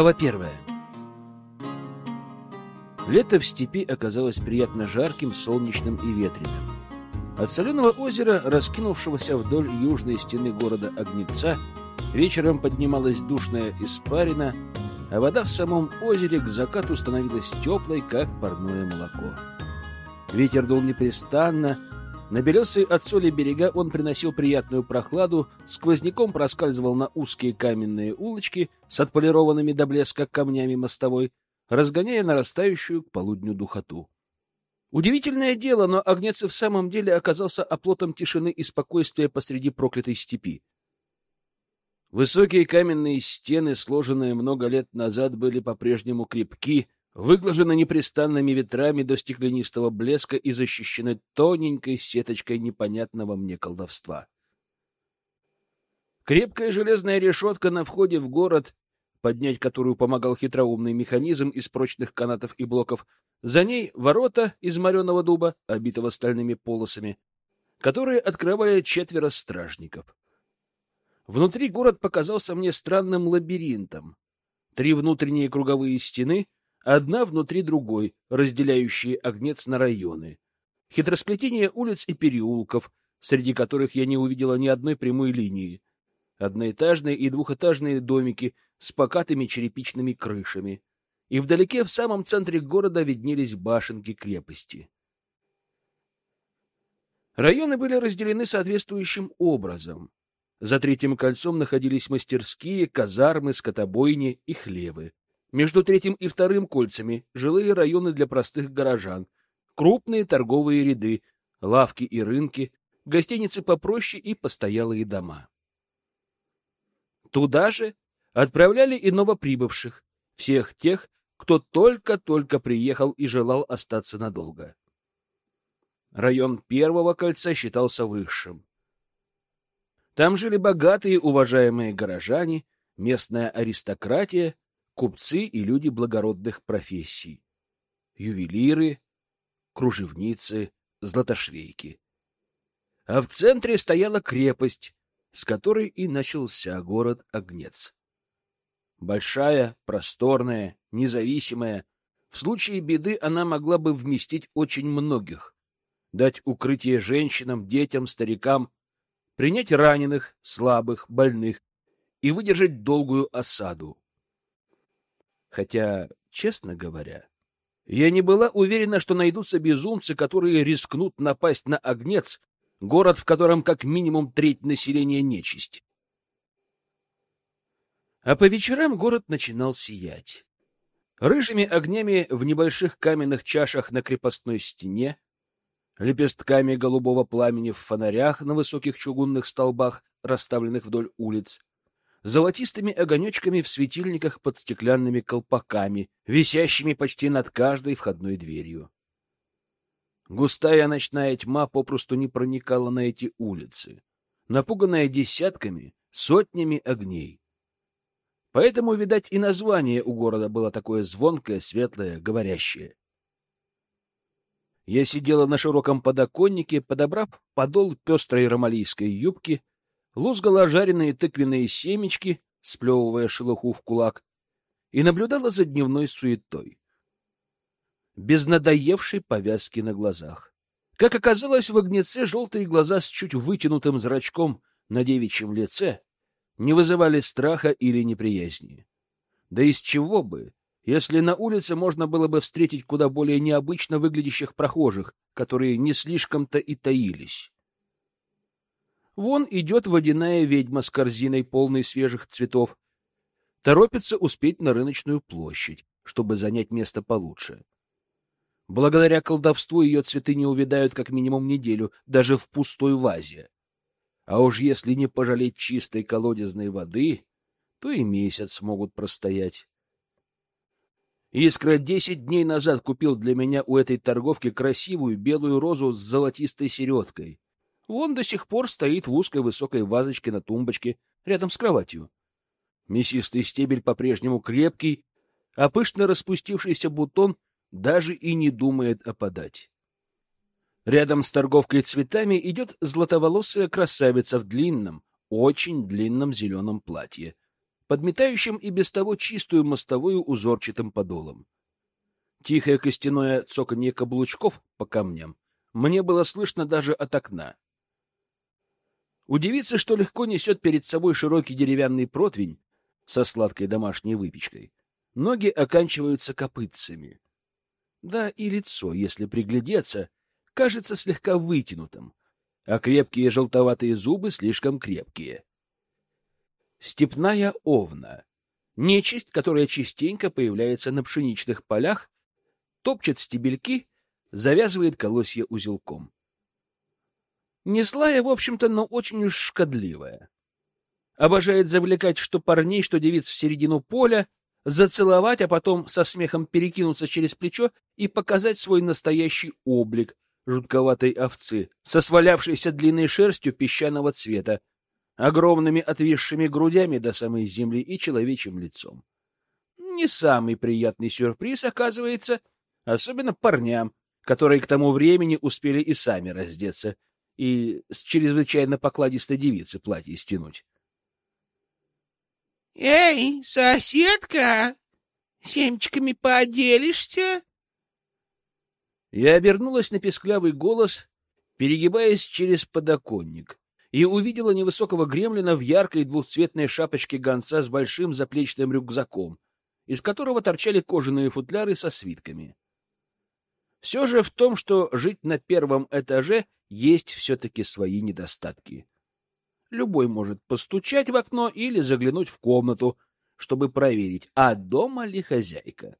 Глава первая. Лето в степи оказалось приятно жарким, солнечным и ветреным. От соленого озера, раскинувшегося вдоль южной стены города Огнеца, вечером поднималась душная испарина, а вода в самом озере к закату становилась теплой, как парное молоко. Ветер дул непрестанно, на белесые от соли берега он приносил приятную прохладу, сквозняком проскальзывал на узкие каменные улочки с отполированными до блеска камнями мостовой, разгоняя нарастающую к полудню духоту. Удивительное дело, но Огнец в самом деле оказался оплотом тишины и спокойствия посреди проклятой степи. Высокие каменные стены, сложенные много лет назад, были по-прежнему крепки, выглажены непрестанными ветрами до стеклянистого блеска и защищены тоненькой сеточкой непонятного мне колдовства. Крепкая железная решетка на входе в город, поднять которую помогал хитроумный механизм из прочных канатов и блоков, за ней ворота из мореного дуба, обитого стальными полосами, которые открывали четверо стражников. Внутри город показался мне странным лабиринтом. Три внутренние круговые стены — одна внутри другой, разделяющие Огнец на районы. Хитросплетение улиц и переулков, среди которых я не увидела ни одной прямой линии. Одноэтажные и двухэтажные домики с покатыми черепичными крышами. И вдалеке, в самом центре города, виднелись башенки крепости. Районы были разделены соответствующим образом. За третьим кольцом находились мастерские, казармы, скотобойни и хлевы. Между третьим и вторым кольцами жилые районы для простых горожан, крупные торговые ряды, лавки и рынки, гостиницы попроще и постоялые дома. Туда же отправляли и новоприбывших, всех тех, кто только-только приехал и желал остаться надолго. Район первого кольца считался высшим. Там жили богатые, уважаемые горожане, местная аристократия купцы и люди благородных профессий, ювелиры, кружевницы, златошвейки. А в центре стояла крепость, с которой и начался город Огнец. Большая, просторная, независимая, в случае беды она могла бы вместить очень многих, дать укрытие женщинам, детям, старикам, принять раненых, слабых, больных и выдержать долгую осаду. Хотя, честно говоря, я не была уверена, что найдутся безумцы, которые рискнут напасть на Огнец, город, в котором как минимум треть населения нечисть. А по вечерам город начинал сиять. Рыжими огнями в небольших каменных чашах на крепостной стене, лепестками голубого пламени в фонарях на высоких чугунных столбах, расставленных вдоль улиц, золотистыми огонечками в светильниках под стеклянными колпаками, висящими почти над каждой входной дверью. Густая ночная тьма попросту не проникала на эти улицы, напуганная десятками, сотнями огней. Поэтому, видать, и название у города было такое звонкое, светлое, говорящее. Я сидела на широком подоконнике, подобрав подол пестрой ромалийской юбки, лузгала жареные тыквенные семечки, сплевывая шелуху в кулак, и наблюдала за дневной суетой. Без надоевшей повязки на глазах. Как оказалось, в огнеце желтые глаза с чуть вытянутым зрачком на девичьем лице не вызывали страха или неприязни. Да из чего бы, если на улице можно было бы встретить куда более необычно выглядящих прохожих, которые не слишком-то и таились. Вон идет водяная ведьма с корзиной, полной свежих цветов. Торопится успеть на рыночную площадь, чтобы занять место получше. Благодаря колдовству ее цветы не увядают как минимум неделю, даже в пустой вазе. А уж если не пожалеть чистой колодезной воды, то и месяц могут простоять. Искра десять дней назад купил для меня у этой торговки красивую белую розу с золотистой середкой. Вон до сих пор стоит в узкой высокой вазочке на тумбочке рядом с кроватью. Мясистый стебель по-прежнему крепкий, а пышно распустившийся бутон даже и не думает опадать. Рядом с торговкой цветами идет златоволосая красавица в длинном, очень длинном зеленом платье, подметающим и без того чистую мостовую узорчатым подолом. Тихое костяное цоканье каблучков по камням мне было слышно даже от окна. Удивиться, что легко несет перед собой широкий деревянный противень со сладкой домашней выпечкой. Ноги оканчиваются копытцами. Да и лицо, если приглядеться, кажется слегка вытянутым, а крепкие желтоватые зубы слишком крепкие. Степная овна. Нечисть, которая частенько появляется на пшеничных полях, топчет стебельки, завязывает колосья узелком. Не злая, в общем-то, но очень уж шкодливая. Обожает завлекать что парней, что девиц в середину поля, зацеловать, а потом со смехом перекинуться через плечо и показать свой настоящий облик жутковатой овцы со свалявшейся длинной шерстью песчаного цвета, огромными отвисшими грудями до самой земли и человечьим лицом. Не самый приятный сюрприз, оказывается, особенно парням, которые к тому времени успели и сами раздеться и с чрезвычайно покладистой девицы платье стянуть. — Эй, соседка, семечками поделишься? Я обернулась на песклявый голос, перегибаясь через подоконник, и увидела невысокого гремлина в яркой двухцветной шапочке гонца с большим заплечным рюкзаком, из которого торчали кожаные футляры со свитками. Все же в том, что жить на первом этаже, есть все-таки свои недостатки. Любой может постучать в окно или заглянуть в комнату, чтобы проверить, а дома ли хозяйка.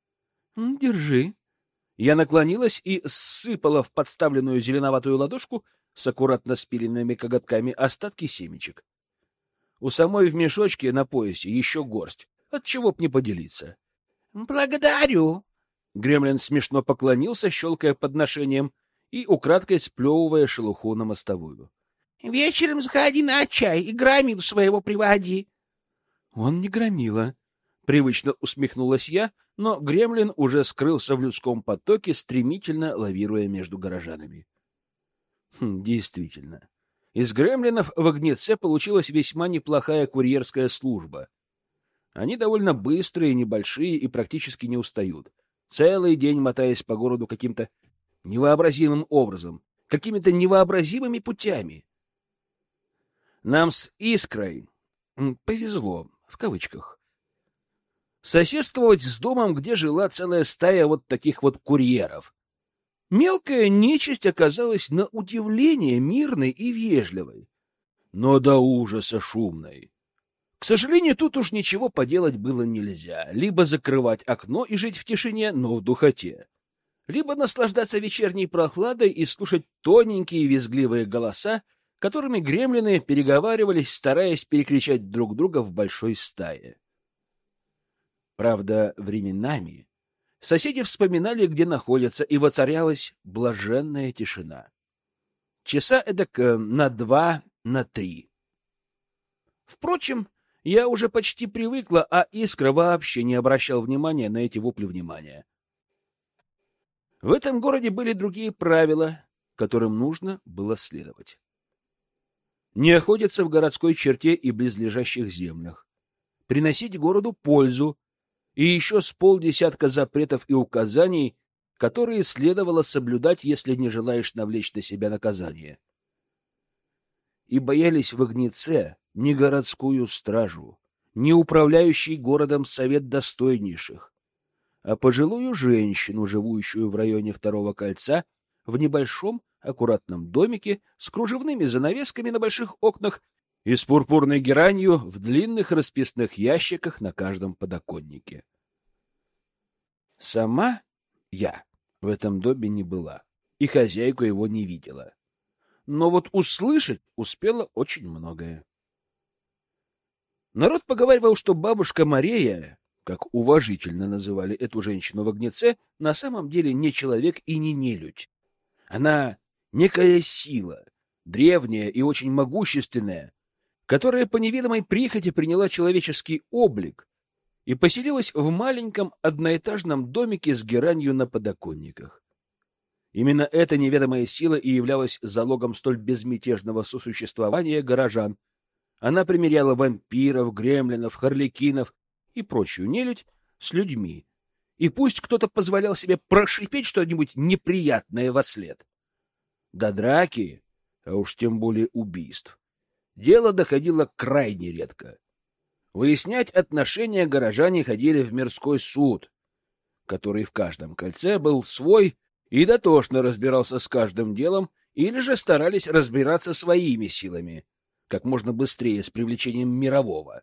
— Держи. Я наклонилась и сыпала в подставленную зеленоватую ладошку с аккуратно спиленными коготками остатки семечек. У самой в мешочке на поясе еще горсть. От чего б не поделиться? — Благодарю. Гремлин смешно поклонился, щелкая подношением и украдкой сплевывая шелуху на мостовую. — Вечером заходи на чай и громил своего приводи. — Он не громила. Привычно усмехнулась я, но гремлин уже скрылся в людском потоке, стремительно лавируя между горожанами. Хм, действительно. Из гремлинов в Огнеце получилась весьма неплохая курьерская служба. Они довольно быстрые, небольшие и практически не устают. Целый день мотаясь по городу каким-то невообразимым образом, какими-то невообразимыми путями. Нам с Искрой повезло, в кавычках, соседствовать с домом, где жила целая стая вот таких вот курьеров. Мелкая нечисть оказалась на удивление мирной и вежливой, но до ужаса шумной. К сожалению, тут уж ничего поделать было нельзя. Либо закрывать окно и жить в тишине, но в духоте. Либо наслаждаться вечерней прохладой и слушать тоненькие визгливые голоса, которыми гремлины переговаривались, стараясь перекричать друг друга в большой стае. Правда, временами соседи вспоминали, где находятся, и воцарялась блаженная тишина. Часа эдак э, на два, на три. Впрочем, я уже почти привыкла, а Искра вообще не обращал внимания на эти вопли внимания. В этом городе были другие правила, которым нужно было следовать не охотиться в городской черте и близлежащих землях, приносить городу пользу и еще с полдесятка запретов и указаний, которые следовало соблюдать, если не желаешь навлечь на себя наказание. И боялись в Огнеце ни городскую стражу, ни управляющий городом совет достойнейших, а пожилую женщину, живущую в районе второго кольца, в небольшом аккуратном домике с кружевными занавесками на больших окнах и с пурпурной геранью в длинных расписных ящиках на каждом подоконнике. Сама я в этом доме не была и хозяйку его не видела. Но вот услышать успела очень многое. Народ поговаривал, что бабушка Мария, как уважительно называли эту женщину в огнеце, на самом деле не человек и не нелюдь. Она некая сила, древняя и очень могущественная, которая по неведомой прихоти приняла человеческий облик и поселилась в маленьком одноэтажном домике с геранью на подоконниках. Именно эта неведомая сила и являлась залогом столь безмятежного сосуществования горожан, Она примеряла вампиров, гремлинов, харликинов и прочую нелюдь с людьми. И пусть кто-то позволял себе прошипеть что-нибудь неприятное во след. До драки, а уж тем более убийств, дело доходило крайне редко. Выяснять отношения горожане ходили в мирской суд, который в каждом кольце был свой и дотошно разбирался с каждым делом, или же старались разбираться своими силами, как можно быстрее с привлечением мирового.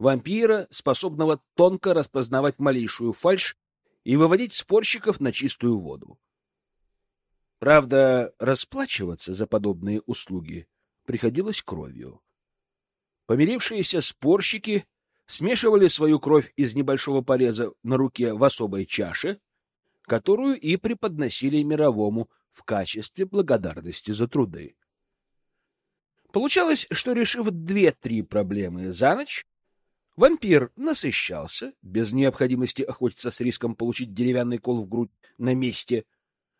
Вампира, способного тонко распознавать малейшую фальшь и выводить спорщиков на чистую воду. Правда, расплачиваться за подобные услуги приходилось кровью. Помирившиеся спорщики смешивали свою кровь из небольшого пореза на руке в особой чаше, которую и преподносили мировому в качестве благодарности за труды. Получалось, что, решив две-три проблемы за ночь, вампир насыщался, без необходимости охотиться с риском получить деревянный кол в грудь на месте,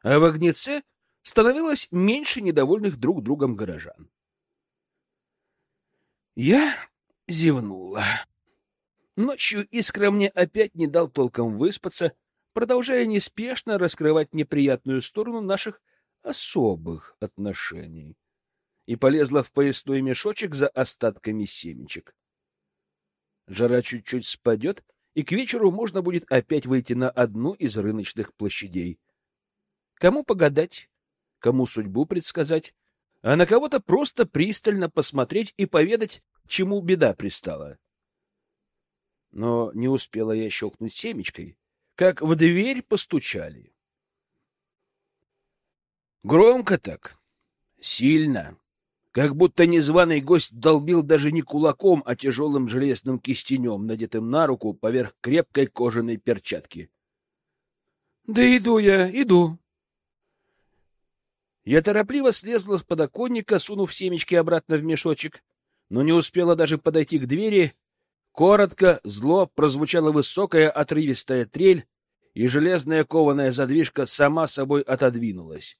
а в огнеце становилось меньше недовольных друг другом горожан. Я зевнула. Ночью Искра мне опять не дал толком выспаться, продолжая неспешно раскрывать неприятную сторону наших особых отношений, и полезла в поясной мешочек за остатками семечек. Жара чуть-чуть спадет, и к вечеру можно будет опять выйти на одну из рыночных площадей. Кому погадать, кому судьбу предсказать, а на кого-то просто пристально посмотреть и поведать, чему беда пристала. Но не успела я щелкнуть семечкой, как в дверь постучали. Громко так, сильно, как будто незваный гость долбил даже не кулаком, а тяжелым железным кистенем, надетым на руку поверх крепкой кожаной перчатки. — Да иду я, иду, я торопливо слезла с подоконника, сунув семечки обратно в мешочек, но не успела даже подойти к двери. Коротко, зло прозвучала высокая отрывистая трель, и железная кованая задвижка сама собой отодвинулась.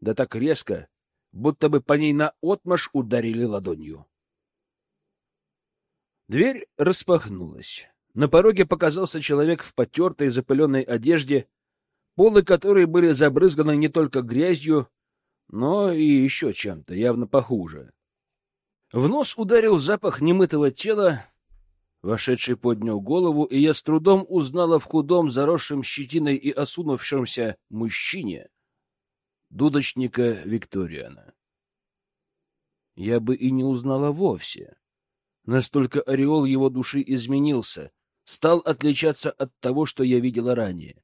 Да так резко, будто бы по ней наотмашь ударили ладонью. Дверь распахнулась. На пороге показался человек в потертой запыленной одежде, полы которой были забрызганы не только грязью, но и еще чем-то, явно похуже. В нос ударил запах немытого тела, вошедший поднял голову, и я с трудом узнала в худом, заросшем щетиной и осунувшемся мужчине дудочника Викториана. Я бы и не узнала вовсе. Настолько ореол его души изменился, стал отличаться от того, что я видела ранее.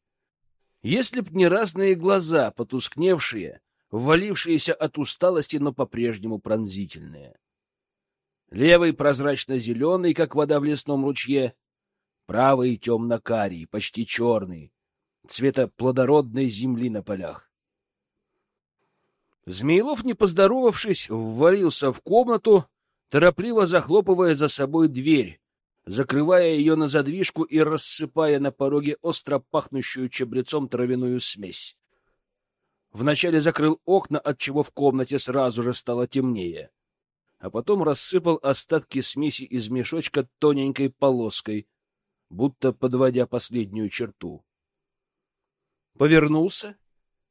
Если б не разные глаза, потускневшие, ввалившиеся от усталости, но по-прежнему пронзительные. Левый прозрачно-зеленый, как вода в лесном ручье, правый темно-карий, почти черный, цвета плодородной земли на полях. Змеилов, не поздоровавшись, ввалился в комнату, торопливо захлопывая за собой дверь, закрывая ее на задвижку и рассыпая на пороге остро пахнущую чабрецом травяную смесь. Вначале закрыл окна, отчего в комнате сразу же стало темнее, а потом рассыпал остатки смеси из мешочка тоненькой полоской, будто подводя последнюю черту. Повернулся,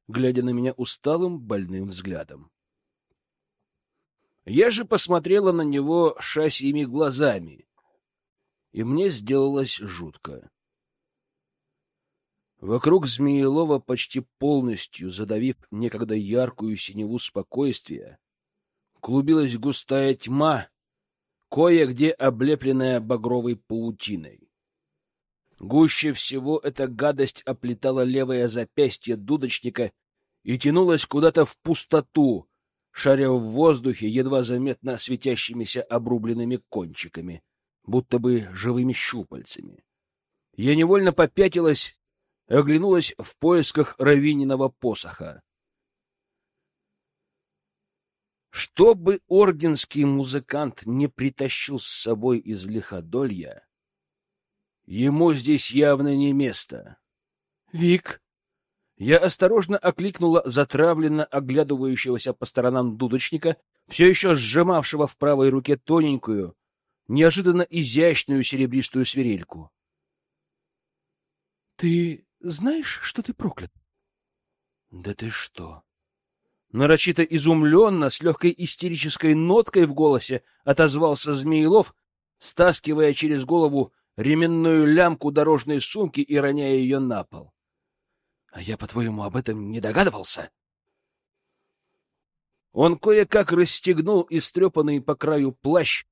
глядя на меня усталым, больным взглядом. Я же посмотрела на него шасьими глазами, и мне сделалось жутко. Вокруг Змеелова, почти полностью задавив некогда яркую синеву спокойствия, клубилась густая тьма, кое-где облепленная багровой паутиной. Гуще всего эта гадость оплетала левое запястье дудочника и тянулась куда-то в пустоту, шаря в воздухе едва заметно светящимися обрубленными кончиками, будто бы живыми щупальцами. Я невольно попятилась оглянулась в поисках равининого посоха. Чтобы орденский музыкант не притащил с собой из лиходолья, ему здесь явно не место. «Вик!» Я осторожно окликнула затравленно оглядывающегося по сторонам дудочника, все еще сжимавшего в правой руке тоненькую, неожиданно изящную серебристую свирельку. — Ты знаешь, что ты проклят? — Да ты что? Нарочито изумленно, с легкой истерической ноткой в голосе отозвался Змеилов, стаскивая через голову ременную лямку дорожной сумки и роняя ее на пол. — А я, по-твоему, об этом не догадывался? Он кое-как расстегнул истрепанный по краю плащ,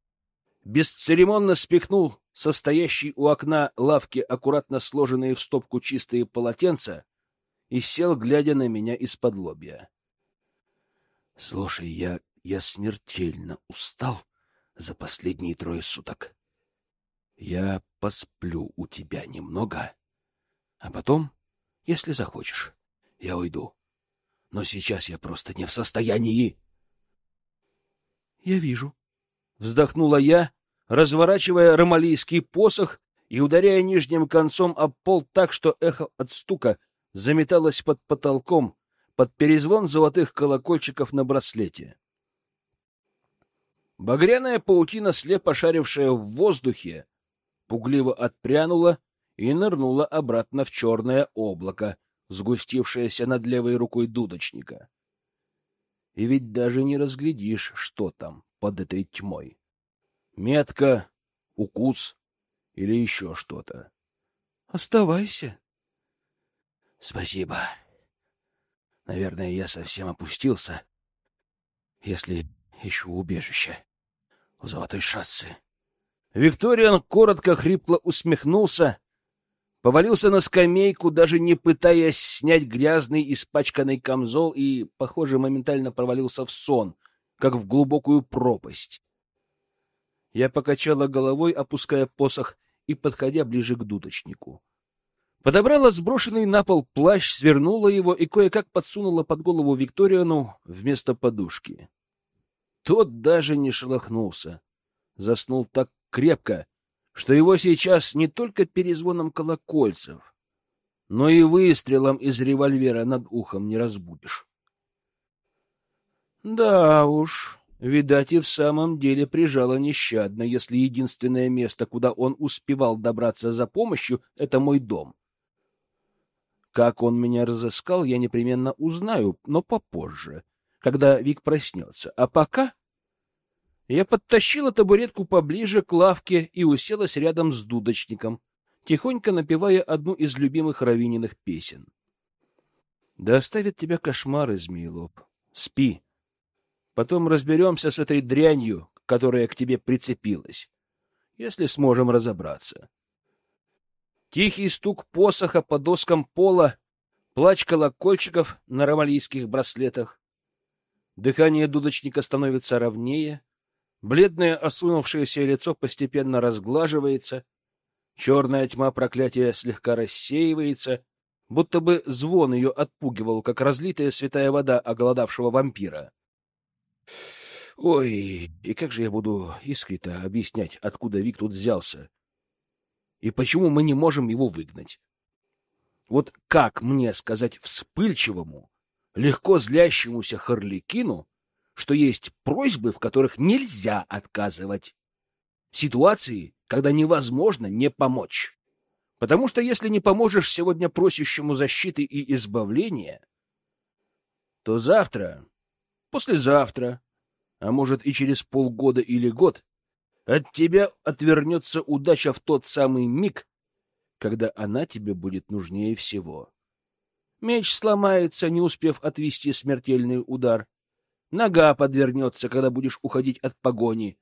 бесцеремонно спихнул состоящий у окна лавки аккуратно сложенные в стопку чистые полотенца и сел, глядя на меня из-под лобья. — Слушай, я, я смертельно устал за последние трое суток. Я посплю у тебя немного, а потом, если захочешь, я уйду. Но сейчас я просто не в состоянии. — Я вижу. Вздохнула я, разворачивая ромалийский посох и ударяя нижним концом об пол так, что эхо от стука заметалось под потолком, под перезвон золотых колокольчиков на браслете. Багряная паутина, слепо шарившая в воздухе, пугливо отпрянула и нырнула обратно в черное облако, сгустившееся над левой рукой дудочника. И ведь даже не разглядишь, что там под этой тьмой. Метка, укус или еще что-то. Оставайся. Спасибо. Наверное, я совсем опустился, если ищу убежище у золотой шассы. Викториан коротко хрипло усмехнулся, повалился на скамейку, даже не пытаясь снять грязный испачканный камзол и, похоже, моментально провалился в сон, как в глубокую пропасть. Я покачала головой, опуская посох и подходя ближе к дудочнику. Подобрала сброшенный на пол плащ, свернула его и кое-как подсунула под голову Викториану вместо подушки. Тот даже не шелохнулся. Заснул так крепко, что его сейчас не только перезвоном колокольцев, но и выстрелом из револьвера над ухом не разбудишь. Да уж, видать, и в самом деле прижало нещадно, если единственное место, куда он успевал добраться за помощью, — это мой дом. Как он меня разыскал, я непременно узнаю, но попозже, когда Вик проснется. А пока я подтащила табуретку поближе к лавке и уселась рядом с дудочником, тихонько напевая одну из любимых Равининых песен. Да оставит тебя кошмары, Змеелоб. Спи. Потом разберемся с этой дрянью, которая к тебе прицепилась, если сможем разобраться. Тихий стук посоха по доскам пола, плач колокольчиков на ромалийских браслетах. Дыхание дудочника становится ровнее, Бледное осунувшееся лицо постепенно разглаживается, черная тьма проклятия слегка рассеивается, будто бы звон ее отпугивал, как разлитая святая вода оголодавшего вампира. Ой, и как же я буду искрито объяснять, откуда Вик тут взялся? И почему мы не можем его выгнать? Вот как мне сказать вспыльчивому, легко злящемуся Харликину, что есть просьбы, в которых нельзя отказывать. Ситуации, когда невозможно не помочь. Потому что если не поможешь сегодня просящему защиты и избавления, то завтра, послезавтра, а может и через полгода или год, от тебя отвернется удача в тот самый миг, когда она тебе будет нужнее всего. Меч сломается, не успев отвести смертельный удар. Нога подвернется, когда будешь уходить от погони.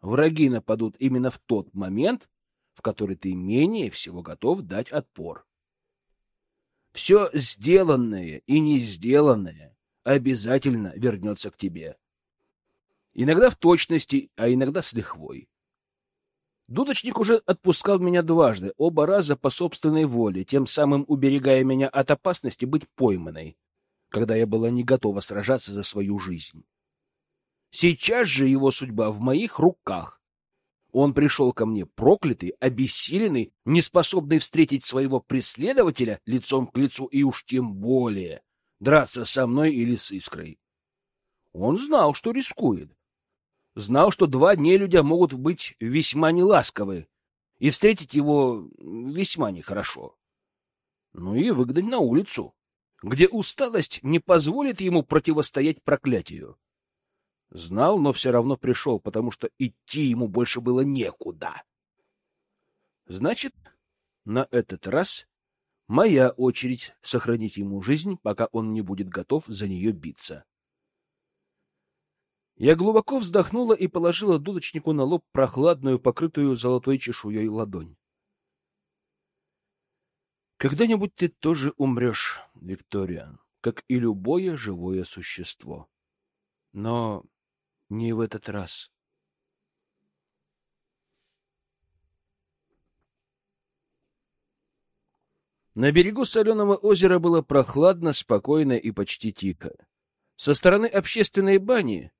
Враги нападут именно в тот момент, в который ты менее всего готов дать отпор. Все сделанное и не сделанное обязательно вернется к тебе. Иногда в точности, а иногда с лихвой. Дудочник уже отпускал меня дважды, оба раза по собственной воле, тем самым уберегая меня от опасности быть пойманной когда я была не готова сражаться за свою жизнь. Сейчас же его судьба в моих руках. Он пришел ко мне проклятый, обессиленный, неспособный встретить своего преследователя лицом к лицу и уж тем более драться со мной или с искрой. Он знал, что рискует. знал, что два нелюдя могут быть весьма неласковы и встретить его весьма нехорошо. Ну и выгнать на улицу, где усталость не позволит ему противостоять проклятию. Знал, но все равно пришел, потому что идти ему больше было некуда. Значит, на этот раз моя очередь сохранить ему жизнь, пока он не будет готов за нее биться. Я глубоко вздохнула и положила дудочнику на лоб прохладную, покрытую золотой чешуей ладонь. Когда-нибудь ты тоже умрешь, Виктория, как и любое живое существо. Но не в этот раз. На берегу соленого озера было прохладно, спокойно и почти тихо. Со стороны общественной бани,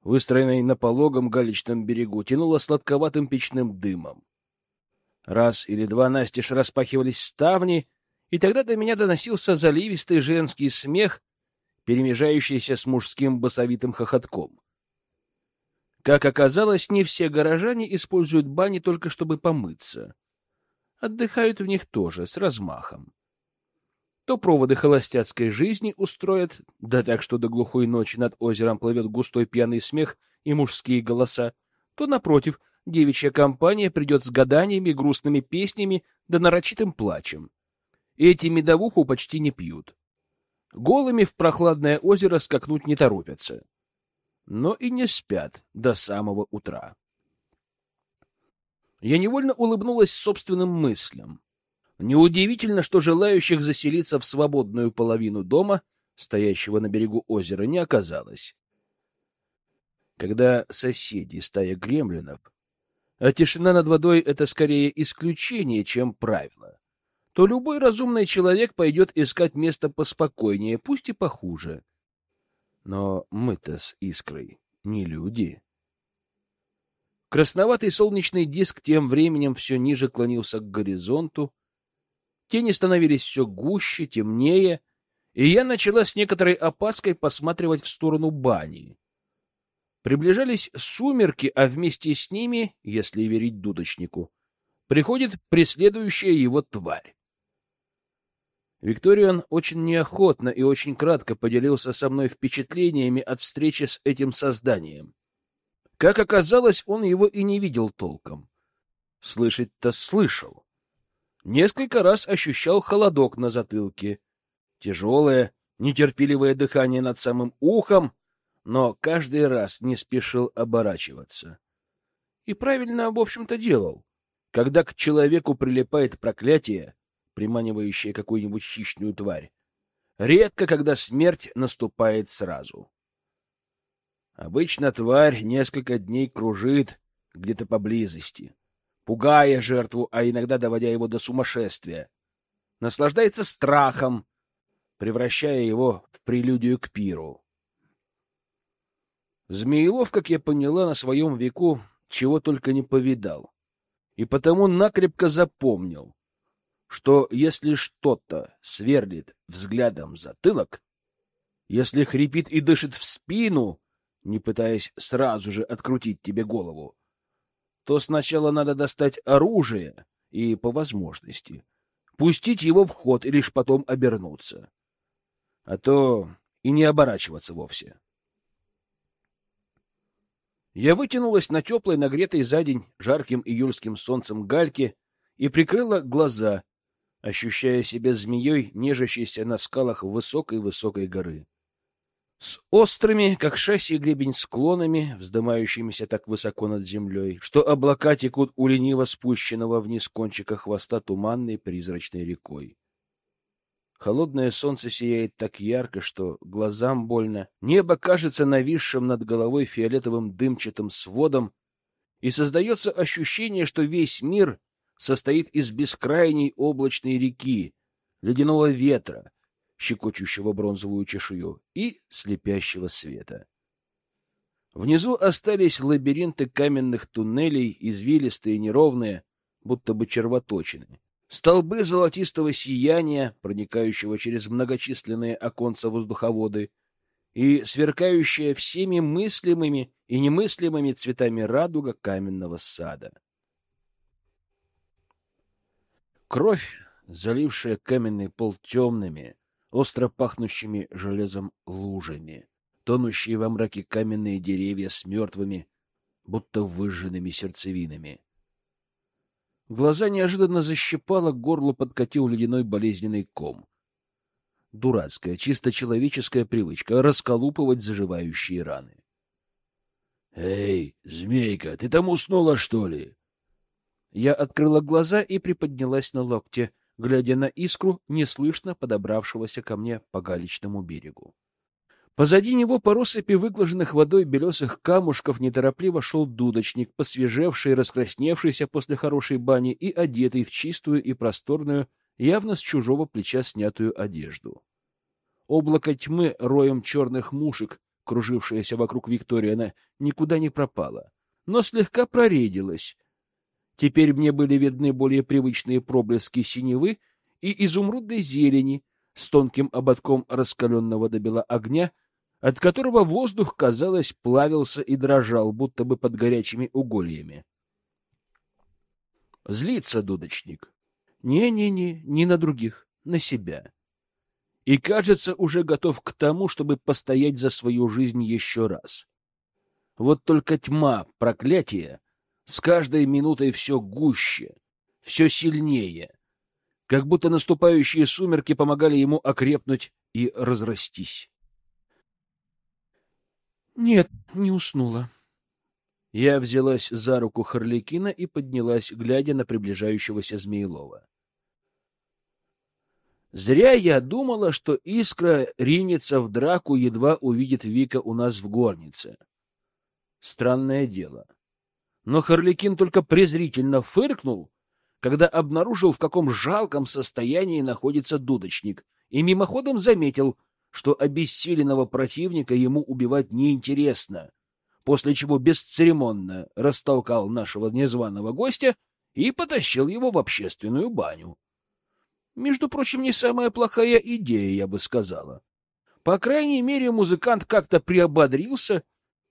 выстроенной на пологом галечном берегу, тянуло сладковатым печным дымом. Раз или два настежь распахивались ставни, и тогда до меня доносился заливистый женский смех, перемежающийся с мужским басовитым хохотком. Как оказалось, не все горожане используют бани только чтобы помыться. Отдыхают в них тоже, с размахом. То проводы холостяцкой жизни устроят, да так, что до глухой ночи над озером плывет густой пьяный смех и мужские голоса, то, напротив, девичья компания придет с гаданиями, грустными песнями да нарочитым плачем. Эти медовуху почти не пьют. Голыми в прохладное озеро скакнуть не торопятся но и не спят до самого утра. Я невольно улыбнулась собственным мыслям. Неудивительно, что желающих заселиться в свободную половину дома, стоящего на берегу озера, не оказалось. Когда соседи стая гремлинов, а тишина над водой — это скорее исключение, чем правило, то любой разумный человек пойдет искать место поспокойнее, пусть и похуже — но мы-то с Искрой не люди. Красноватый солнечный диск тем временем все ниже клонился к горизонту. Тени становились все гуще, темнее, и я начала с некоторой опаской посматривать в сторону бани. Приближались сумерки, а вместе с ними, если верить дудочнику, приходит преследующая его тварь. Викториан очень неохотно и очень кратко поделился со мной впечатлениями от встречи с этим созданием. Как оказалось, он его и не видел толком. Слышать-то слышал. Несколько раз ощущал холодок на затылке, тяжелое, нетерпеливое дыхание над самым ухом, но каждый раз не спешил оборачиваться. И правильно, в общем-то, делал. Когда к человеку прилипает проклятие, приманивающее какую-нибудь хищную тварь. Редко, когда смерть наступает сразу. Обычно тварь несколько дней кружит где-то поблизости, пугая жертву, а иногда доводя его до сумасшествия. Наслаждается страхом, превращая его в прелюдию к пиру. Змеелов, как я поняла, на своем веку чего только не повидал, и потому накрепко запомнил, что если что-то сверлит взглядом затылок, если хрипит и дышит в спину, не пытаясь сразу же открутить тебе голову, то сначала надо достать оружие и, по возможности, пустить его в ход и лишь потом обернуться. А то и не оборачиваться вовсе. Я вытянулась на теплой, нагретой за день жарким июльским солнцем гальке и прикрыла глаза, ощущая себя змеей, нежащейся на скалах высокой-высокой горы. С острыми, как шасси гребень, склонами, вздымающимися так высоко над землей, что облака текут у лениво спущенного вниз кончика хвоста туманной призрачной рекой. Холодное солнце сияет так ярко, что глазам больно. Небо кажется нависшим над головой фиолетовым дымчатым сводом, и создается ощущение, что весь мир состоит из бескрайней облачной реки, ледяного ветра, щекочущего бронзовую чешую, и слепящего света. Внизу остались лабиринты каменных туннелей, извилистые, неровные, будто бы червоточины. Столбы золотистого сияния, проникающего через многочисленные оконца воздуховоды, и сверкающая всеми мыслимыми и немыслимыми цветами радуга каменного сада. Кровь, залившая каменный пол темными, остро пахнущими железом лужами, тонущие во мраке каменные деревья с мертвыми, будто выжженными сердцевинами. Глаза неожиданно защипало, к горлу подкатил ледяной болезненный ком. Дурацкая, чисто человеческая привычка — расколупывать заживающие раны. — Эй, змейка, ты там уснула, что ли? Я открыла глаза и приподнялась на локте, глядя на искру, неслышно подобравшегося ко мне по галечному берегу. Позади него по россыпи выглаженных водой белесых камушков неторопливо шел дудочник, посвежевший, раскрасневшийся после хорошей бани и одетый в чистую и просторную, явно с чужого плеча снятую одежду. Облако тьмы роем черных мушек, кружившееся вокруг Викториана, никуда не пропало, но слегка проредилось. Теперь мне были видны более привычные проблески синевы и изумрудной зелени с тонким ободком раскаленного до бела огня — от которого воздух, казалось, плавился и дрожал, будто бы под горячими угольями. Злится дудочник. Не-не-не, не на других, на себя. И, кажется, уже готов к тому, чтобы постоять за свою жизнь еще раз. Вот только тьма, проклятие, с каждой минутой все гуще, все сильнее, как будто наступающие сумерки помогали ему окрепнуть и разрастись. Нет, не уснула. Я взялась за руку Харликина и поднялась, глядя на приближающегося Змеелова. Зря я думала, что Искра ринется в драку, едва увидит Вика у нас в горнице. Странное дело. Но Харликин только презрительно фыркнул, когда обнаружил, в каком жалком состоянии находится дудочник, и мимоходом заметил, что обессиленного противника ему убивать неинтересно, после чего бесцеремонно растолкал нашего незваного гостя и потащил его в общественную баню. Между прочим, не самая плохая идея, я бы сказала. По крайней мере, музыкант как-то приободрился,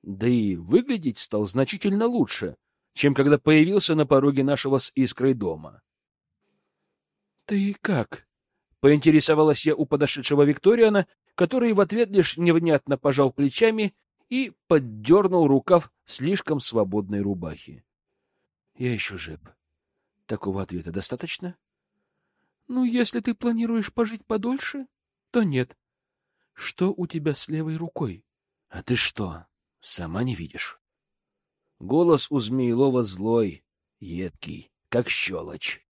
да и выглядеть стал значительно лучше, чем когда появился на пороге нашего с Искрой дома. — Ты как? — поинтересовалась я у подошедшего Викториана, который в ответ лишь невнятно пожал плечами и поддернул рукав слишком свободной рубахи. Я еще жив. Такого ответа достаточно? Ну, если ты планируешь пожить подольше, то нет. Что у тебя с левой рукой? А ты что, сама не видишь? Голос у Змеилова злой, едкий, как щелочь.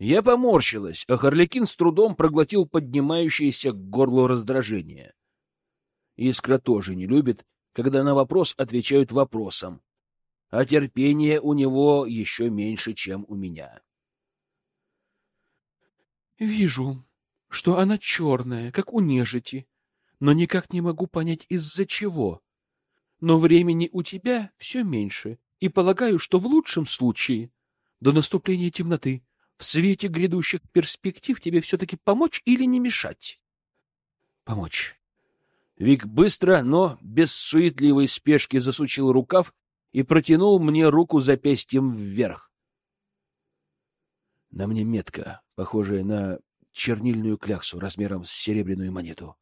Я поморщилась, а Харликин с трудом проглотил поднимающееся к горлу раздражение. Искра тоже не любит, когда на вопрос отвечают вопросом, а терпение у него еще меньше, чем у меня. «Вижу, что она черная, как у нежити, но никак не могу понять, из-за чего. Но времени у тебя все меньше, и полагаю, что в лучшем случае, до наступления темноты, в свете грядущих перспектив тебе все-таки помочь или не мешать? Помочь. Вик быстро, но без суетливой спешки засучил рукав и протянул мне руку запястьем вверх. На мне метка, похожая на чернильную кляксу размером с серебряную монету.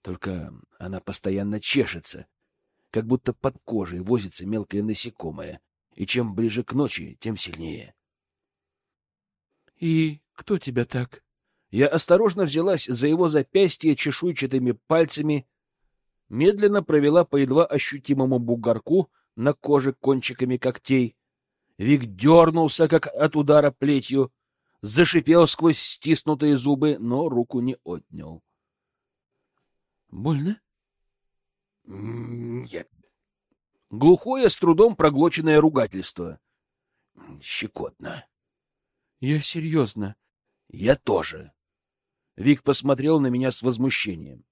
Только она постоянно чешется, как будто под кожей возится мелкое насекомое, и чем ближе к ночи, тем сильнее. И кто тебя так? Я осторожно взялась за его запястье чешуйчатыми пальцами, медленно провела по едва ощутимому бугорку на коже кончиками когтей. Вик дернулся, как от удара плетью, зашипел сквозь стиснутые зубы, но руку не отнял. — Больно? — Нет. Глухое, с трудом проглоченное ругательство. — Щекотно. Я серьезно. Я тоже. Вик посмотрел на меня с возмущением.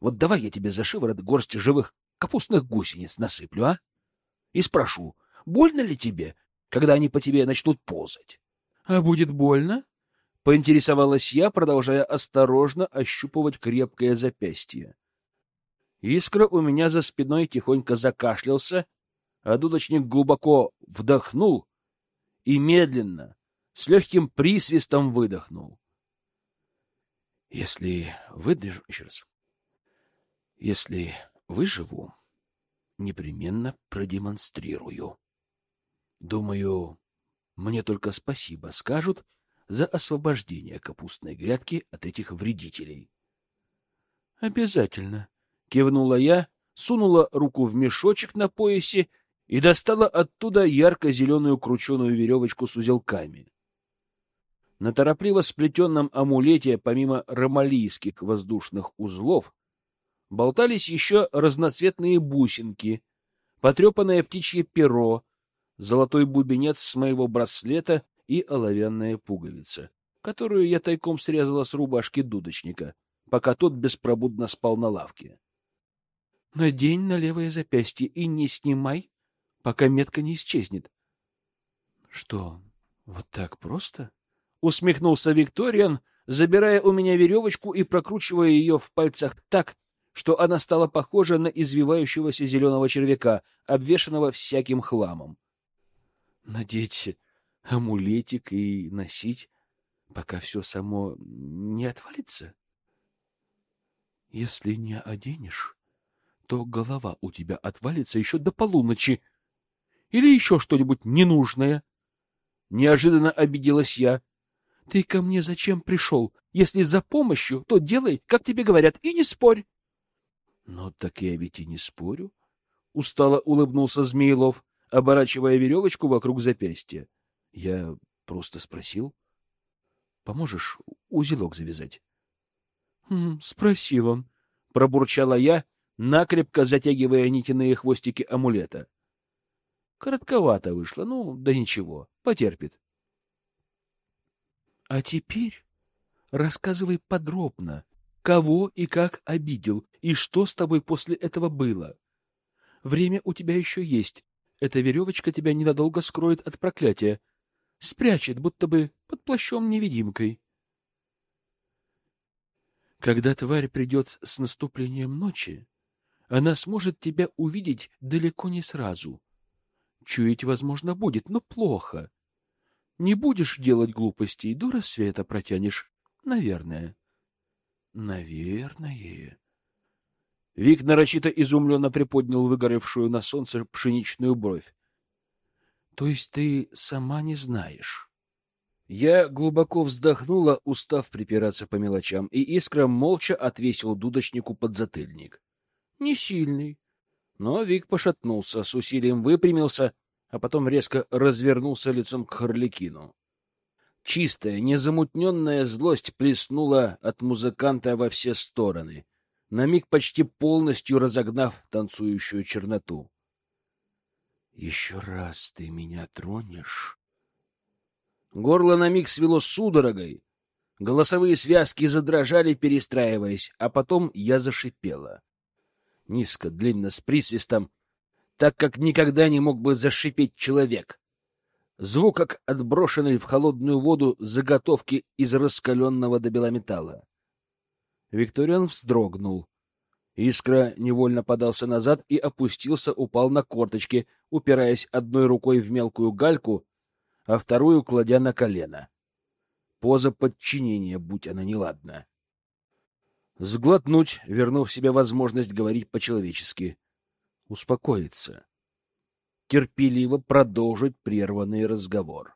Вот давай я тебе за шиворот горсть живых капустных гусениц насыплю, а? И спрошу, больно ли тебе, когда они по тебе начнут ползать? А будет больно? Поинтересовалась я, продолжая осторожно ощупывать крепкое запястье. Искра у меня за спиной тихонько закашлялся, а дудочник глубоко вдохнул и медленно, с легким присвистом выдохнул. Если выдержу... Еще раз. Если выживу, непременно продемонстрирую. Думаю, мне только спасибо скажут за освобождение капустной грядки от этих вредителей. — Обязательно, — кивнула я, сунула руку в мешочек на поясе и достала оттуда ярко-зеленую крученую веревочку с узелками. На торопливо сплетенном амулете, помимо ромалийских воздушных узлов, болтались еще разноцветные бусинки, потрепанное птичье перо, золотой бубенец с моего браслета и оловянная пуговица, которую я тайком срезала с рубашки дудочника, пока тот беспробудно спал на лавке. — Надень на левое запястье и не снимай, пока метка не исчезнет. — Что, вот так просто? — усмехнулся Викториан, забирая у меня веревочку и прокручивая ее в пальцах так, что она стала похожа на извивающегося зеленого червяка, обвешанного всяким хламом. Надеть амулетик и носить, пока все само не отвалится? Если не оденешь, то голова у тебя отвалится еще до полуночи. Или еще что-нибудь ненужное. Неожиданно обиделась я. Ты ко мне зачем пришел? Если за помощью, то делай, как тебе говорят, и не спорь. Но так я ведь и не спорю. Устало улыбнулся Змеилов, оборачивая веревочку вокруг запястья. Я просто спросил. Поможешь узелок завязать? «Хм, — Спросил он, — пробурчала я, накрепко затягивая нитяные хвостики амулета. Коротковато вышло, ну, да ничего, потерпит. — А теперь рассказывай подробно, кого и как обидел, и что с тобой после этого было. Время у тебя еще есть. Эта веревочка тебя ненадолго скроет от проклятия. Спрячет, будто бы под плащом-невидимкой. Когда тварь придет с наступлением ночи, она сможет тебя увидеть далеко не сразу. Чуять, возможно, будет, но плохо. Не будешь делать глупостей, до рассвета протянешь, наверное. Наверное. Вик нарочито изумленно приподнял выгоревшую на солнце пшеничную бровь. То есть ты сама не знаешь? Я глубоко вздохнула, устав припираться по мелочам, и искра молча отвесил дудочнику подзатыльник. Не сильный. Но Вик пошатнулся, с усилием выпрямился, а потом резко развернулся лицом к Харликину. Чистая, незамутненная злость плеснула от музыканта во все стороны, на миг почти полностью разогнав танцующую черноту. — Еще раз ты меня тронешь... Горло на миг свело судорогой, голосовые связки задрожали, перестраиваясь, а потом я зашипела. Низко, длинно, с присвистом, так как никогда не мог бы зашипеть человек — Звук, как отброшенный в холодную воду заготовки из раскаленного до бела металла. Викториан вздрогнул. Искра невольно подался назад и опустился, упал на корточки, упираясь одной рукой в мелкую гальку, а вторую кладя на колено. Поза подчинения, будь она неладна. Сглотнуть, вернув себе возможность говорить по-человечески. Успокоиться терпеливо продолжить прерванный разговор.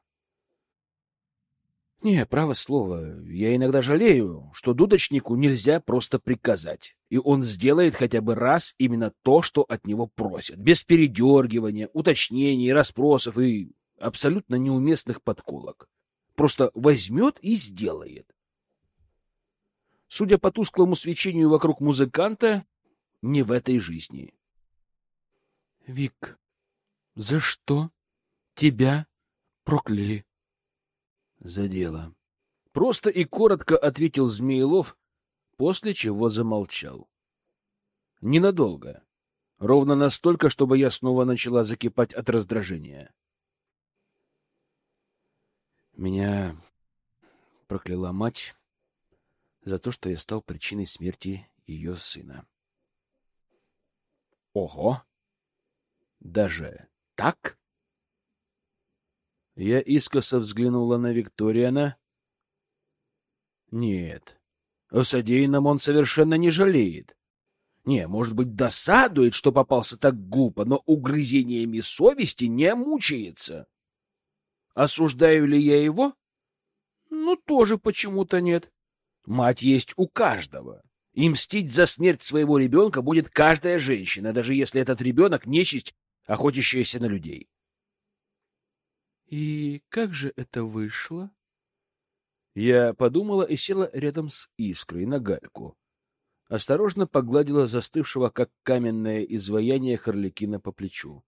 Не, право слово, я иногда жалею, что дудочнику нельзя просто приказать, и он сделает хотя бы раз именно то, что от него просят, без передергивания, уточнений, расспросов и абсолютно неуместных подколок. Просто возьмет и сделает. Судя по тусклому свечению вокруг музыканта, не в этой жизни. — Вик, за что тебя прокляли? За дело. Просто и коротко ответил Змеилов, после чего замолчал. Ненадолго. Ровно настолько, чтобы я снова начала закипать от раздражения. Меня прокляла мать за то, что я стал причиной смерти ее сына. Ого! Даже так? Я искоса взглянула на Викториана. Нет, о содеянном он совершенно не жалеет. Не, может быть, досадует, что попался так глупо, но угрызениями совести не мучается. Осуждаю ли я его? Ну, тоже почему-то нет. Мать есть у каждого. И мстить за смерть своего ребенка будет каждая женщина, даже если этот ребенок — нечисть, охотящаяся на людей. И как же это вышло? Я подумала и села рядом с Искрой на гальку. Осторожно погладила застывшего, как каменное изваяние Харликина по плечу.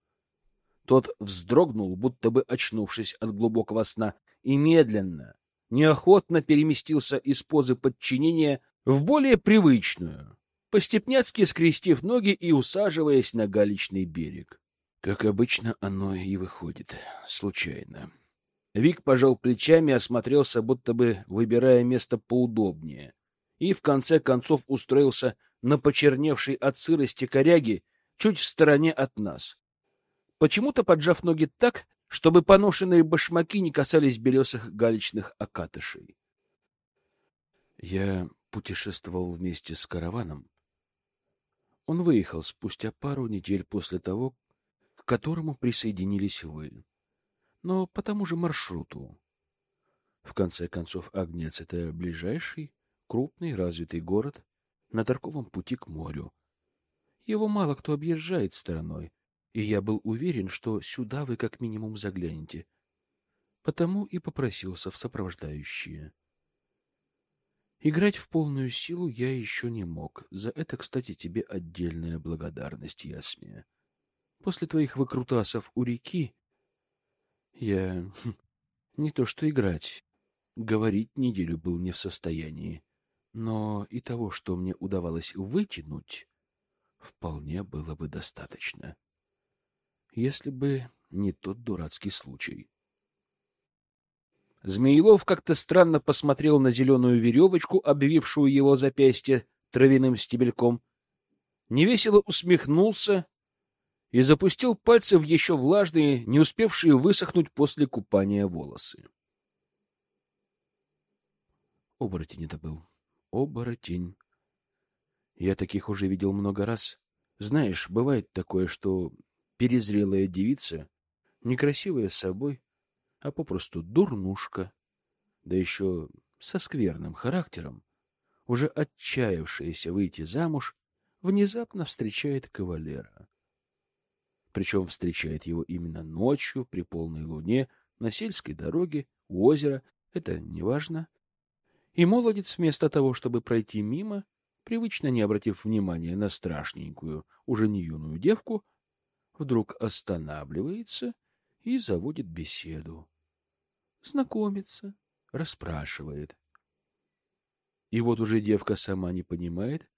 Тот вздрогнул, будто бы очнувшись от глубокого сна, и медленно, неохотно переместился из позы подчинения в более привычную, постепняцки скрестив ноги и усаживаясь на галечный берег. Как обычно, оно и выходит. Случайно. Вик пожал плечами, осмотрелся, будто бы выбирая место поудобнее, и в конце концов устроился на почерневшей от сырости коряги чуть в стороне от нас. Почему-то поджав ноги так, чтобы поношенные башмаки не касались белесых галечных окатышей. Я путешествовал вместе с караваном. Он выехал спустя пару недель после того, которому присоединились вы. Но по тому же маршруту. В конце концов, Агнец — это ближайший, крупный, развитый город на торговом пути к морю. Его мало кто объезжает стороной, и я был уверен, что сюда вы как минимум заглянете. Потому и попросился в сопровождающие. Играть в полную силу я еще не мог. За это, кстати, тебе отдельная благодарность, Ясмия. После твоих выкрутасов у реки я хм, не то что играть, говорить неделю был не в состоянии. Но и того, что мне удавалось вытянуть, вполне было бы достаточно. Если бы не тот дурацкий случай. Змеилов как-то странно посмотрел на зеленую веревочку, обвившую его запястье травяным стебельком, невесело усмехнулся и запустил пальцы в еще влажные, не успевшие высохнуть после купания волосы. Оборотень это был. Оборотень. Я таких уже видел много раз. Знаешь, бывает такое, что перезрелая девица, некрасивая с собой, а попросту дурнушка, да еще со скверным характером, уже отчаявшаяся выйти замуж, внезапно встречает кавалера причем встречает его именно ночью, при полной луне, на сельской дороге, у озера, это неважно. И молодец вместо того, чтобы пройти мимо, привычно не обратив внимания на страшненькую, уже не юную девку, вдруг останавливается и заводит беседу. Знакомится, расспрашивает. И вот уже девка сама не понимает,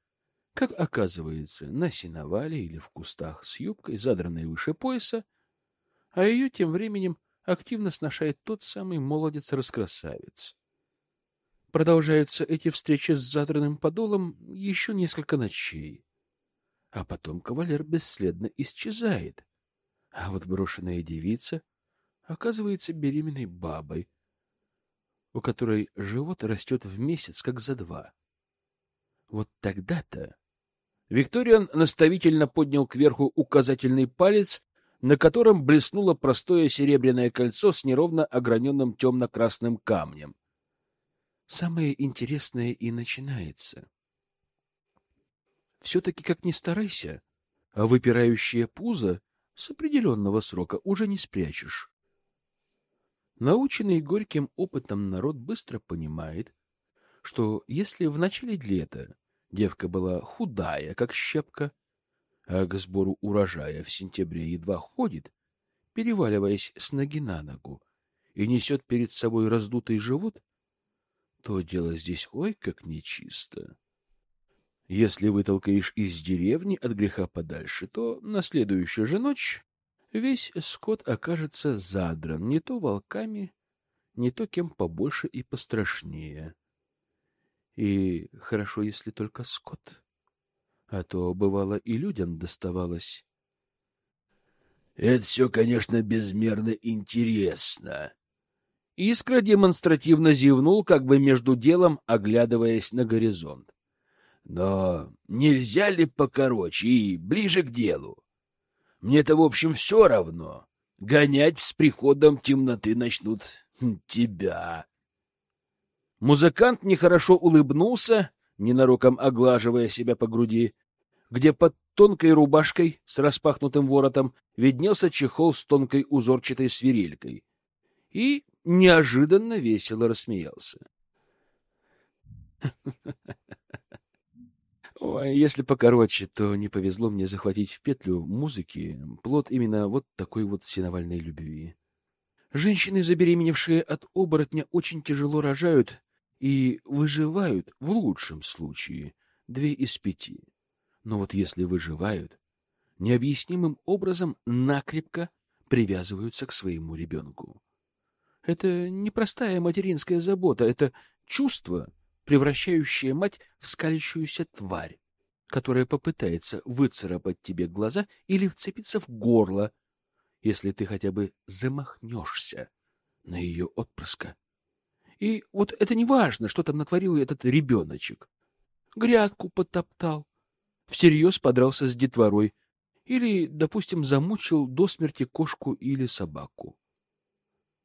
как оказывается, на сеновале или в кустах с юбкой, задранной выше пояса, а ее тем временем активно сношает тот самый молодец-раскрасавец. Продолжаются эти встречи с задранным подолом еще несколько ночей. А потом кавалер бесследно исчезает. А вот брошенная девица оказывается беременной бабой, у которой живот растет в месяц, как за два. Вот тогда-то Викториан наставительно поднял кверху указательный палец, на котором блеснуло простое серебряное кольцо с неровно ограненным темно-красным камнем. Самое интересное и начинается. Все-таки, как ни старайся, а выпирающее пузо с определенного срока уже не спрячешь. Наученный горьким опытом народ быстро понимает, что если в начале лета Девка была худая, как щепка, а к сбору урожая в сентябре едва ходит, переваливаясь с ноги на ногу, и несет перед собой раздутый живот, то дело здесь ой как нечисто. Если вытолкаешь из деревни от греха подальше, то на следующую же ночь весь скот окажется задран не то волками, не то кем побольше и пострашнее. И хорошо, если только скот. А то, бывало, и людям доставалось. — Это все, конечно, безмерно интересно. Искра демонстративно зевнул, как бы между делом оглядываясь на горизонт. — Но нельзя ли покороче и ближе к делу? Мне-то, в общем, все равно. Гонять с приходом темноты начнут тебя. Музыкант нехорошо улыбнулся, ненароком оглаживая себя по груди, где под тонкой рубашкой с распахнутым воротом виднелся чехол с тонкой узорчатой свирелькой, и неожиданно весело рассмеялся. Ой, если покороче, то не повезло мне захватить в петлю музыки плод именно вот такой вот синовальной любви. Женщины, забеременевшие от оборотня, очень тяжело рожают и выживают в лучшем случае две из пяти. Но вот если выживают, необъяснимым образом накрепко привязываются к своему ребенку. Это непростая материнская забота, это чувство, превращающее мать в скалящуюся тварь, которая попытается выцарапать тебе глаза или вцепиться в горло, если ты хотя бы замахнешься на ее отпрыска. И вот это не важно, что там натворил этот ребеночек. Грядку потоптал, всерьез подрался с детворой или, допустим, замучил до смерти кошку или собаку.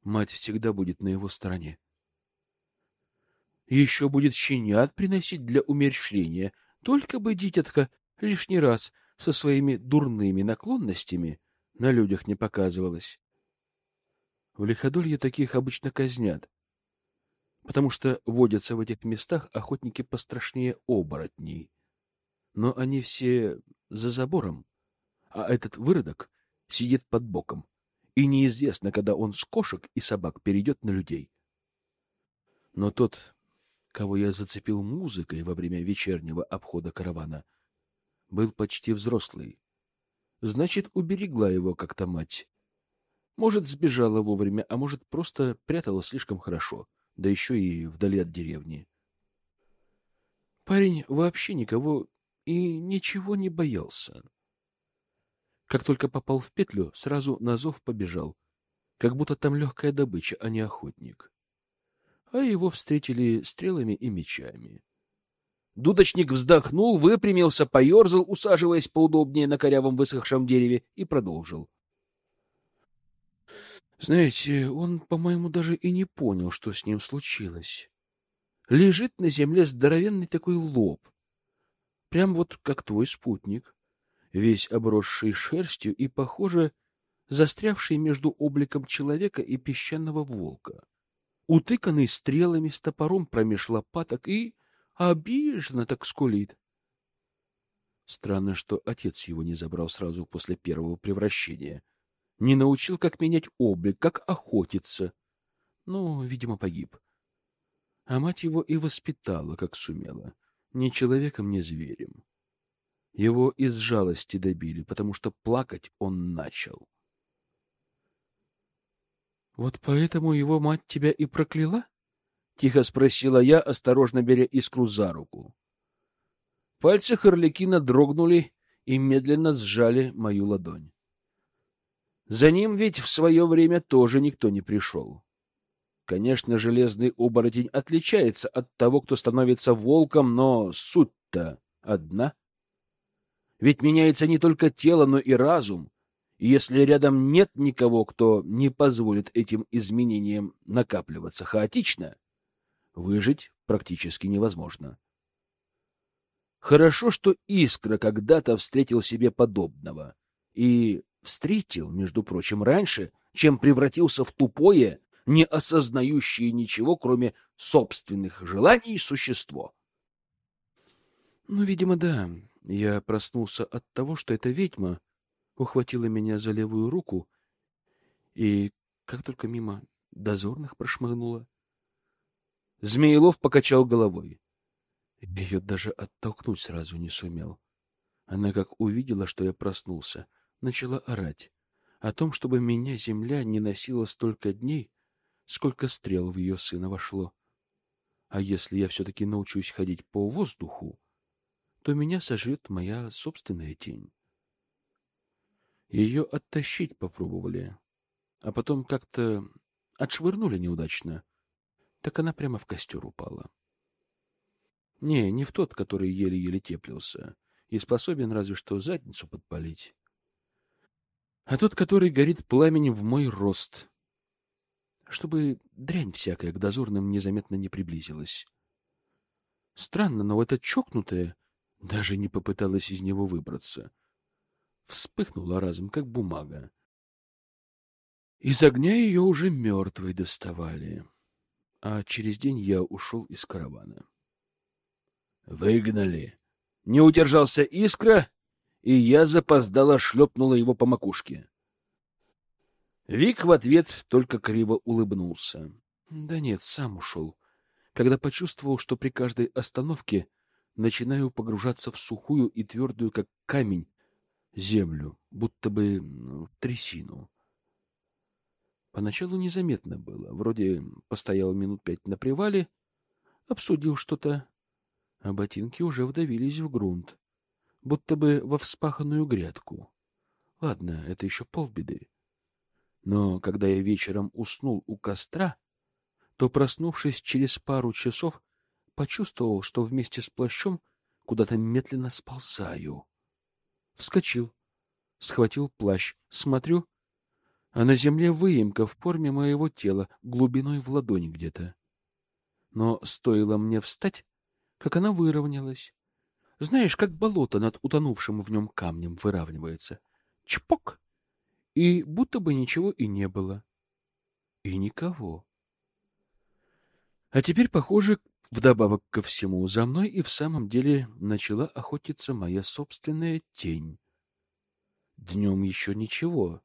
Мать всегда будет на его стороне. Еще будет щенят приносить для умерщвления, только бы дитятка лишний раз со своими дурными наклонностями на людях не показывалась. В лиходолье таких обычно казнят, потому что водятся в этих местах охотники пострашнее оборотней. Но они все за забором, а этот выродок сидит под боком и неизвестно, когда он с кошек и собак перейдет на людей. Но тот, кого я зацепил музыкой во время вечернего обхода каравана, был почти взрослый. Значит, уберегла его как-то мать. Может, сбежала вовремя, а может, просто прятала слишком хорошо, да еще и вдали от деревни. Парень вообще никого и ничего не боялся. Как только попал в петлю, сразу на зов побежал, как будто там легкая добыча, а не охотник. А его встретили стрелами и мечами. Дудочник вздохнул, выпрямился, поерзал, усаживаясь поудобнее на корявом высохшем дереве, и продолжил. Знаете, он, по-моему, даже и не понял, что с ним случилось. Лежит на земле здоровенный такой лоб, прям вот как твой спутник весь обросший шерстью и, похоже, застрявший между обликом человека и песчаного волка, утыканный стрелами с топором промеж лопаток и обиженно так скулит. Странно, что отец его не забрал сразу после первого превращения. Не научил, как менять облик, как охотиться. Ну, видимо, погиб. А мать его и воспитала, как сумела. Ни человеком, ни зверем. Его из жалости добили, потому что плакать он начал. Вот поэтому его мать тебя и прокляла? тихо спросила я, осторожно беря искру за руку. Пальцы Харликина дрогнули и медленно сжали мою ладонь. За ним ведь в свое время тоже никто не пришел. Конечно, железный оборотень отличается от того, кто становится волком, но суть-то одна — ведь меняется не только тело, но и разум. И если рядом нет никого, кто не позволит этим изменениям накапливаться хаотично, выжить практически невозможно. Хорошо, что Искра когда-то встретил себе подобного. И встретил, между прочим, раньше, чем превратился в тупое, не осознающее ничего, кроме собственных желаний, существо. Ну, видимо, да. Я проснулся от того, что эта ведьма ухватила меня за левую руку и, как только мимо дозорных прошмыгнула, Змеелов покачал головой. Ее даже оттолкнуть сразу не сумел. Она, как увидела, что я проснулся, начала орать о том, чтобы меня земля не носила столько дней, сколько стрел в ее сына вошло. А если я все-таки научусь ходить по воздуху, то меня сожрет моя собственная тень. Ее оттащить попробовали, а потом как-то отшвырнули неудачно. Так она прямо в костер упала. Не, не в тот, который еле-еле теплился и способен разве что задницу подпалить, а тот, который горит пламенем в мой рост, чтобы дрянь всякая к дозорным незаметно не приблизилась. Странно, но эта чокнутая даже не попыталась из него выбраться. Вспыхнула разом, как бумага. Из огня ее уже мертвой доставали, а через день я ушел из каравана. Выгнали. Не удержался искра, и я запоздало шлепнула его по макушке. Вик в ответ только криво улыбнулся. Да нет, сам ушел, когда почувствовал, что при каждой остановке начинаю погружаться в сухую и твердую, как камень, землю, будто бы ну, трясину. Поначалу незаметно было. Вроде постоял минут пять на привале, обсудил что-то, а ботинки уже вдавились в грунт, будто бы во вспаханную грядку. Ладно, это еще полбеды. Но когда я вечером уснул у костра, то, проснувшись через пару часов, почувствовал, что вместе с плащом куда-то медленно сползаю. Вскочил, схватил плащ, смотрю, а на земле выемка в форме моего тела, глубиной в ладонь где-то. Но стоило мне встать, как она выровнялась. Знаешь, как болото над утонувшим в нем камнем выравнивается. Чпок! И будто бы ничего и не было. И никого. А теперь, похоже, вдобавок ко всему, за мной и в самом деле начала охотиться моя собственная тень. Днем еще ничего.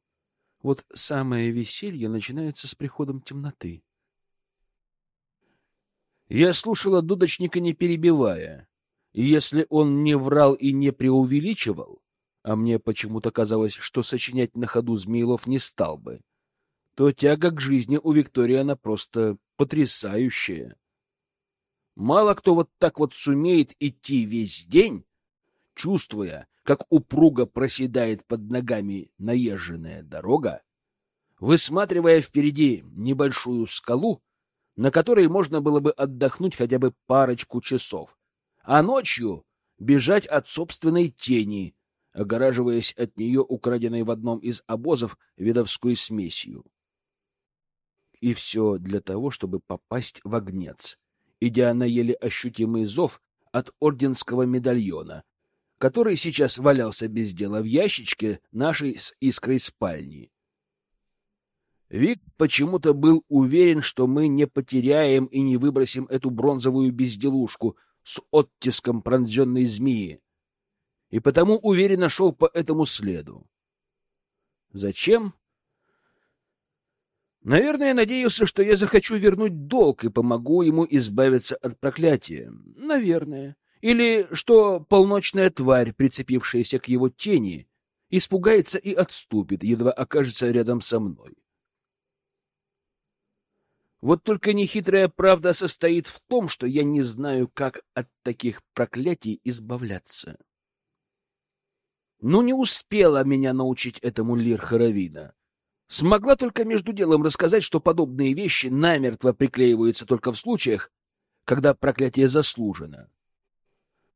Вот самое веселье начинается с приходом темноты. Я слушала дудочника, не перебивая. И если он не врал и не преувеличивал, а мне почему-то казалось, что сочинять на ходу Змеилов не стал бы, то тяга к жизни у Виктории она просто потрясающая. Мало кто вот так вот сумеет идти весь день, чувствуя, как упруго проседает под ногами наезженная дорога, высматривая впереди небольшую скалу, на которой можно было бы отдохнуть хотя бы парочку часов, а ночью бежать от собственной тени, огораживаясь от нее украденной в одном из обозов видовской смесью. И все для того, чтобы попасть в огнец, идя на еле ощутимый зов от орденского медальона, который сейчас валялся без дела в ящичке нашей с искрой спальни. Вик почему-то был уверен, что мы не потеряем и не выбросим эту бронзовую безделушку с оттиском пронзенной змеи, и потому уверенно шел по этому следу. Зачем? Наверное, надеялся, что я захочу вернуть долг и помогу ему избавиться от проклятия. Наверное. Или что полночная тварь, прицепившаяся к его тени, испугается и отступит, едва окажется рядом со мной. Вот только нехитрая правда состоит в том, что я не знаю, как от таких проклятий избавляться. Ну, не успела меня научить этому Лир Харавина. Смогла только между делом рассказать, что подобные вещи намертво приклеиваются только в случаях, когда проклятие заслужено.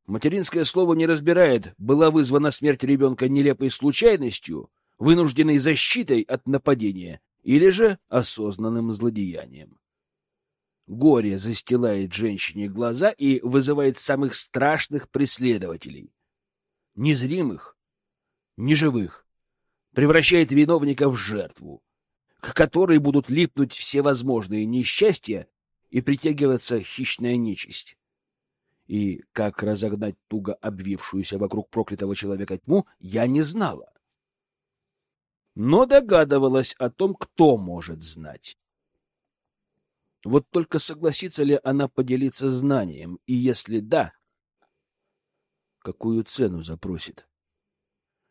Материнское слово не разбирает, была вызвана смерть ребенка нелепой случайностью, вынужденной защитой от нападения или же осознанным злодеянием. Горе застилает женщине глаза и вызывает самых страшных преследователей. Незримых, неживых. Превращает виновника в жертву, к которой будут липнуть всевозможные несчастья и притягиваться хищная нечисть. И как разогнать туго обвившуюся вокруг проклятого человека тьму, я не знала но догадывалась о том, кто может знать. Вот только согласится ли она поделиться знанием, и если да, какую цену запросит?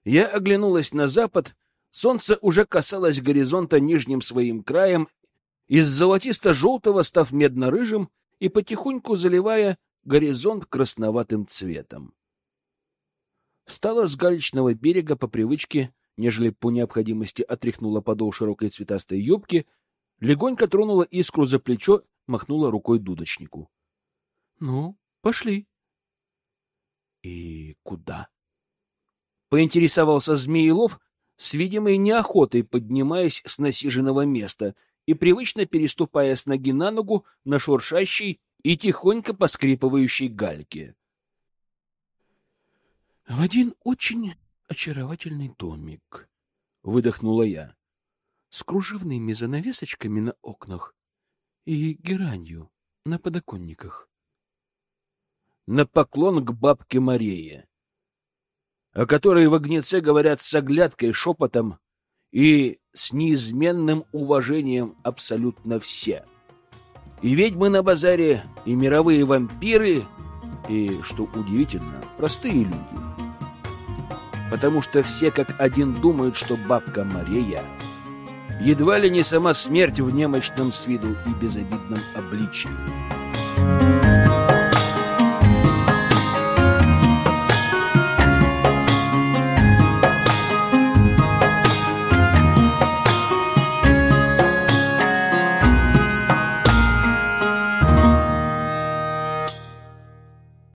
Я оглянулась на запад, солнце уже касалось горизонта нижним своим краем, из золотисто-желтого став медно-рыжим и потихоньку заливая горизонт красноватым цветом. Встала с галечного берега по привычке, нежели по необходимости отряхнула подол широкой цветастой юбки, легонько тронула искру за плечо, махнула рукой дудочнику. — Ну, пошли. — И куда? — поинтересовался Змеелов, с видимой неохотой поднимаясь с насиженного места и привычно переступая с ноги на ногу на шуршащей и тихонько поскрипывающей гальке. — В один очень очаровательный домик, — выдохнула я, — с кружевными занавесочками на окнах и геранью на подоконниках. На поклон к бабке Марее о которой в огнеце говорят с оглядкой, шепотом и с неизменным уважением абсолютно все. И ведьмы на базаре, и мировые вампиры, и, что удивительно, простые люди. Потому что все как один думают, что бабка Мария едва ли не сама смерть в немощном с виду и безобидном обличии.